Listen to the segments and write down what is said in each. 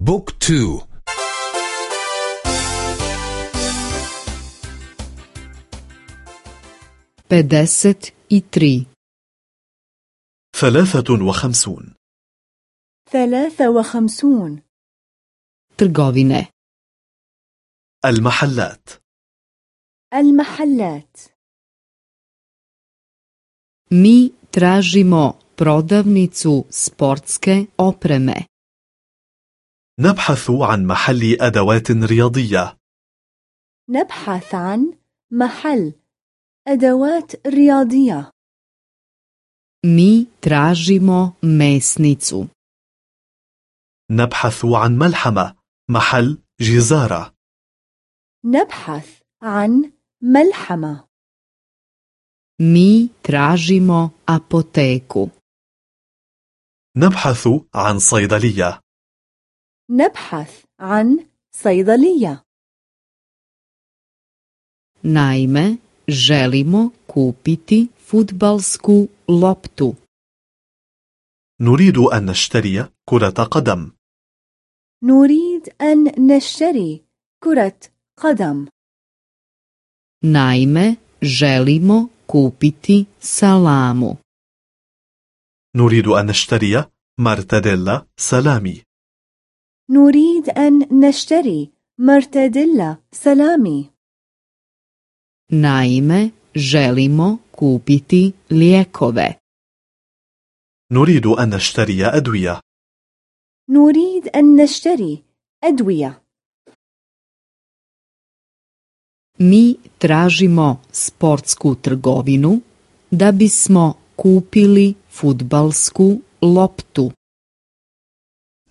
بوك تو. بدست إتري ثلاثة وخمسون. ثلاثة وخمسون. ترغوينة المحلات. المحلات. مي تراجمو برودفنيцу سبورتسكي أوبرمي نبحث عن محل أدوات رياضية. نبحث عن محل أدوات رياضية. Mi tražimo mesnicu. نبحث عن ملحمة محل جزارة. نبحث عن ملحمة. Mi tražimo apoteku. نبحث عن صيدلية. نبحث عن صيدلية. Naime želimo kupiti fudbalsku loptu. نريد أن نشتري كرة قدم. نريد أن نشتري كرة قدم. Naime želimo kupiti salamu. نريد أن نشتري مرتديلا سلامي. نريد أن نشتري مرتديلا سلامي naime želimo kupiti lijekove نريد أن نشتري أدوية نريد أن نشتري أدوية Mi tražimo sportsku trgovinu da bismo kupili fudbalsku loptu.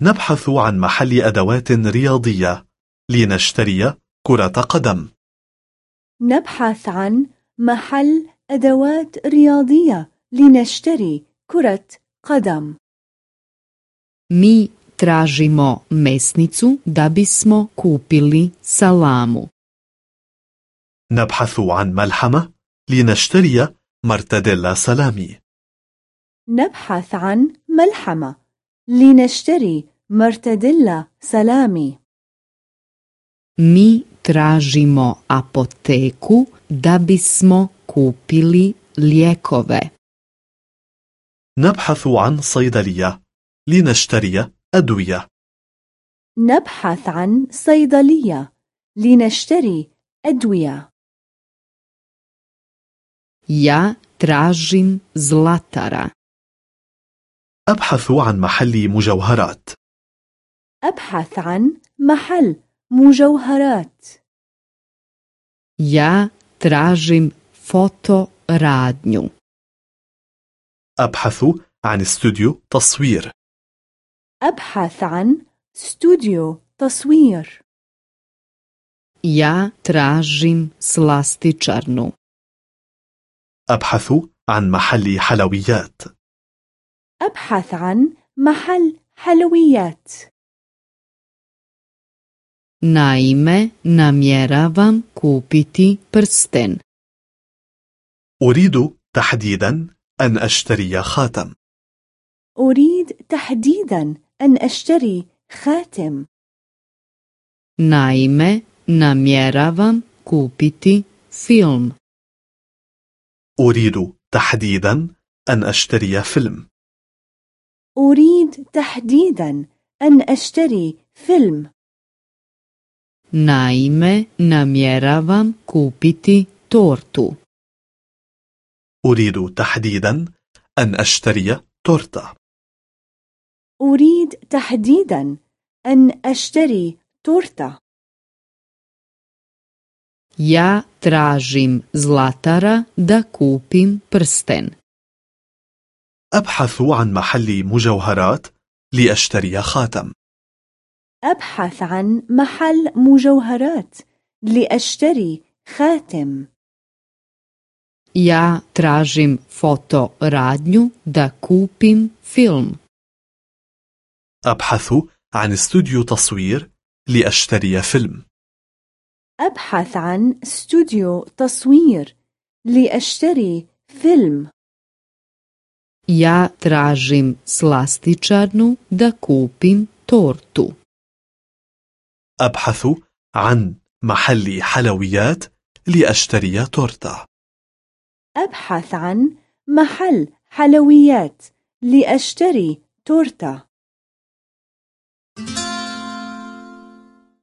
نبحث عن محل أدوات رياضية لنشتري كرة قدم. نبحث عن محل أدوات رياضية لنشتري كرة قدم. Mi tražimo mesnicu da bismo kupili salamu. نبحث عن ملحمة لنشتري مرتديلا سلامي نبحث عن ملحمة لنشتري مرتديلا سلامي. Mi tražimo apoteku da bismo kupili lijekove. نبحث عن صيدلية. لنشتري أدوية. نبحث عن صيدلية. لنشتري أدوية. Ja tražim zlatara. أبحث عن محل مجوهرات. أبحث عن محل مجوهرات. Ja tražim fotoradnju. أبحث عن استوديو تصوير. أبحث عن استوديو تصوير. Ja tražim slastičarnu. أبحث عن محل حلويات. أبحث عن محل حلويات Naime, namjeravam kupiti prsten. أريد تحديدا أن أشتري خاتم أريد تحديدا أن أشتري خاتم Naime, namjeravam kupiti film. أريد تحديدا أن أشتري فيلم أريد تحديدا أن أشتري فيلم Naime, namjeravam kupiti tortu. أريد تحديدا أن أشتري تورتة أريد تحديدا أن أشتري تورتة Ja tražim zlatara da kupim prsten. أبحث عن محل مجوهرات لأشتري خاتم. أبحث عن محل مجوهرات لأشتري خاتم. Ja tražim fotoradnju da kupim film. أبحث عن استوديو تصوير لأشتري فيلم. أبحث عن استوديو تصوير لأشتري فيلم. Ja tražim slastičarnu da kupim tortu. أبحث عن محل حلويات لأشتري تورتة أبحث عن محل حلويات لأشتري تورتة